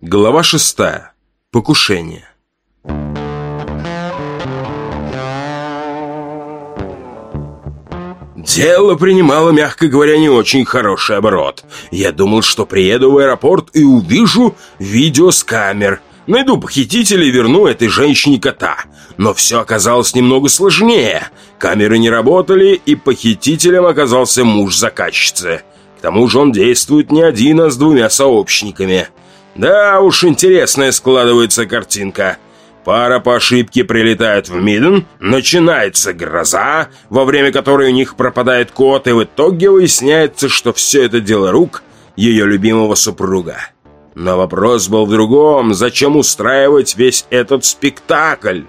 Глава шестая. Покушение. Дело принимало, мягко говоря, не очень хороший оборот. Я думал, что приеду в аэропорт и увижу видео с камер. Найду похитителя и верну этой женщине кота. Но все оказалось немного сложнее. Камеры не работали, и похитителем оказался муж заказчицы. К тому же он действует не один, а с двумя сообщниками. Да уж, интересная складывается картинка. Пара по ошибке прилетает в Миден, начинается гроза, во время которой у них пропадает кот, и в итоге выясняется, что все это дело рук ее любимого супруга. Но вопрос был в другом. Зачем устраивать весь этот спектакль?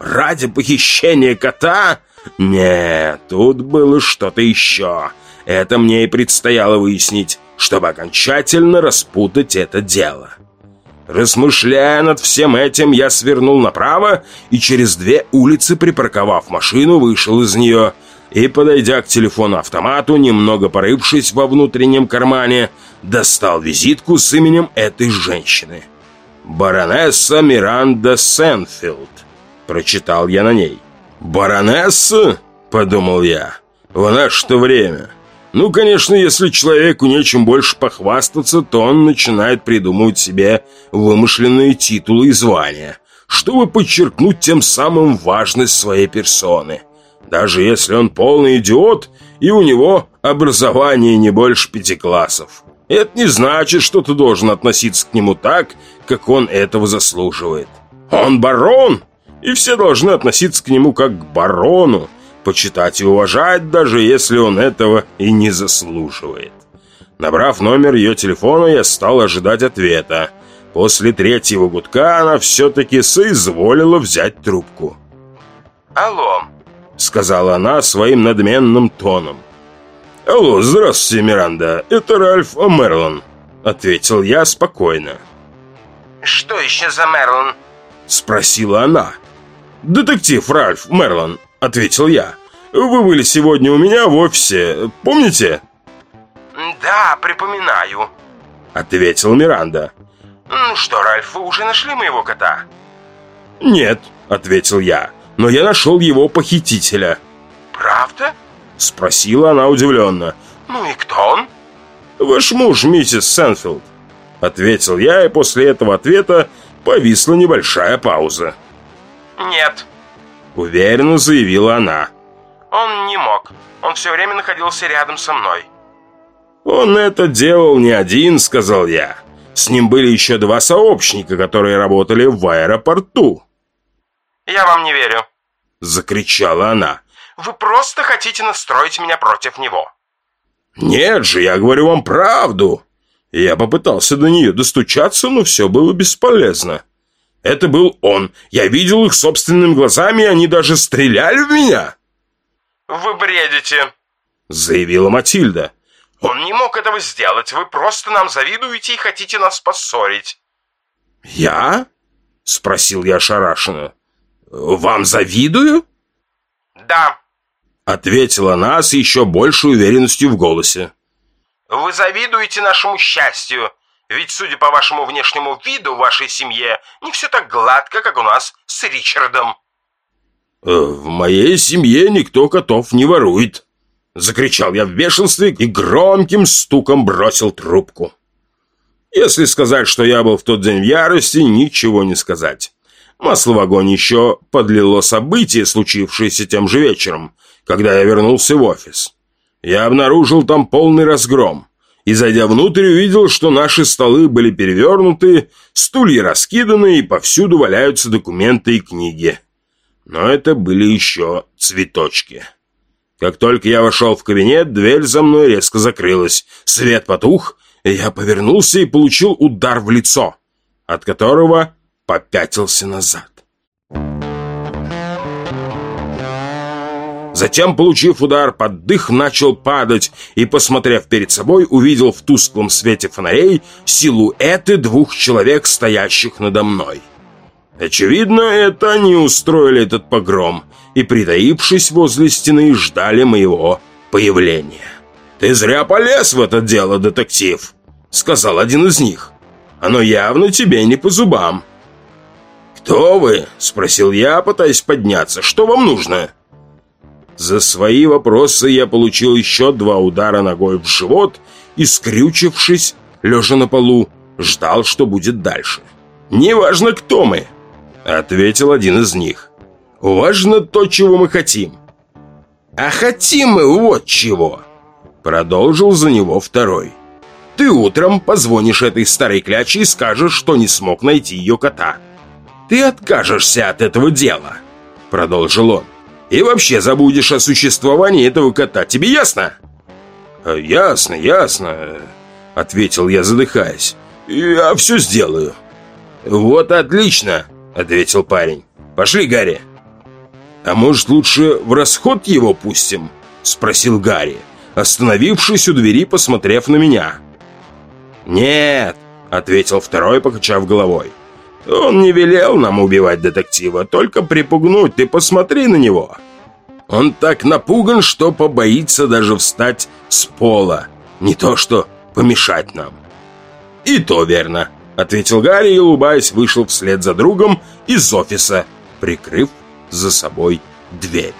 Ради похищения кота? Нет, тут было что-то еще. Это мне и предстояло выяснить чтобы окончательно распутать это дело. Размышляя над всем этим, я свернул направо и через две улицы, припарковав машину, вышел из нее и, подойдя к телефону-автомату, немного порывшись во внутреннем кармане, достал визитку с именем этой женщины. «Баронесса Миранда Сенфилд», — прочитал я на ней. «Баронесса?» — подумал я. «В наше-то время». Ну, конечно, если человеку нечем больше похвастаться, то он начинает придумывать себе вымышленные титулы и звания, чтобы подчеркнуть тем самым важность своей персоны. Даже если он полный идиот, и у него образование не больше пяти классов. Это не значит, что ты должен относиться к нему так, как он этого заслуживает. Он барон, и все должны относиться к нему как к барону, почитать и уважать, даже если он этого и не заслуживает. Набрав номер ее телефона, я стал ожидать ответа. После третьего гудка она все-таки соизволила взять трубку. «Алло», — сказала она своим надменным тоном. «Алло, здравствуйте, Миранда, это Ральф Мерлон», — ответил я спокойно. «Что еще за Мерлон?» — спросила она. «Детектив Ральф Мерлон», ответил я. «Вы были сегодня у меня в офисе, помните?» «Да, припоминаю», — ответил Миранда. «Ну что, Ральф, вы уже нашли моего кота?» «Нет», — ответил я, — «но я нашел его похитителя». «Правда?» — спросила она удивленно. «Ну и кто он?» «Ваш муж, миссис Сенфилд», — ответил я, и после этого ответа повисла небольшая пауза. «Нет», Уверенно заявила она. Он не мог. Он все время находился рядом со мной. Он это делал не один, сказал я. С ним были еще два сообщника, которые работали в аэропорту. «Я вам не верю», — закричала она. «Вы просто хотите настроить меня против него». «Нет же, я говорю вам правду». Я попытался до нее достучаться, но все было бесполезно. Это был он. Я видел их собственными глазами, и они даже стреляли в меня. «Вы бредите», — заявила Матильда. «Он не мог этого сделать. Вы просто нам завидуете и хотите нас поссорить». «Я?» — спросил я ошарашенно. «Вам завидую?» «Да», — ответила она с еще большей уверенностью в голосе. «Вы завидуете нашему счастью. Ведь, судя по вашему внешнему виду в вашей семье, не все так гладко, как у нас с Ричардом». Э, «В моей семье никто котов не ворует», — закричал я в бешенстве и громким стуком бросил трубку. Если сказать, что я был в тот день в ярости, ничего не сказать. Масло в огонь еще подлило событие, случившееся тем же вечером, когда я вернулся в офис. Я обнаружил там полный разгром и, зайдя внутрь, увидел, что наши столы были перевернуты, стулья раскиданы и повсюду валяются документы и книги. Но это были еще цветочки. Как только я вошел в кабинет, дверь за мной резко закрылась, свет потух, и я повернулся и получил удар в лицо, от которого попятился назад. Затем, получив удар, под дых начал падать и, посмотрев перед собой, увидел в тусклом свете фонарей силуэты двух человек, стоящих надо мной. Очевидно, это они устроили этот погром и, притаившись возле стены, ждали моего появления. «Ты зря полез в это дело, детектив», — сказал один из них. Оно явно тебе не по зубам». «Кто вы?» – спросил я, пытаясь подняться. «Что вам нужно?» За свои вопросы я получил еще два удара ногой в живот и, скрючившись, лежа на полу, ждал, что будет дальше. «Неважно, кто мы», — ответил один из них. «Важно то, чего мы хотим». «А хотим мы вот чего», — продолжил за него второй. «Ты утром позвонишь этой старой кляче и скажешь, что не смог найти ее кота. Ты откажешься от этого дела», — продолжил он. И вообще забудешь о существовании этого кота. Тебе ясно?» «Э, «Ясно, ясно», — ответил я, задыхаясь. «Я все сделаю». «Вот отлично», — ответил парень. «Пошли, Гарри». «А может, лучше в расход его пустим?» — спросил Гарри, остановившись у двери, посмотрев на меня. «Нет», — ответил второй, покачав головой. Он не велел нам убивать детектива, только припугнуть, ты посмотри на него. Он так напуган, что побоится даже встать с пола, не то что помешать нам. И то верно, ответил Гарри и, улыбаясь, вышел вслед за другом из офиса, прикрыв за собой дверь.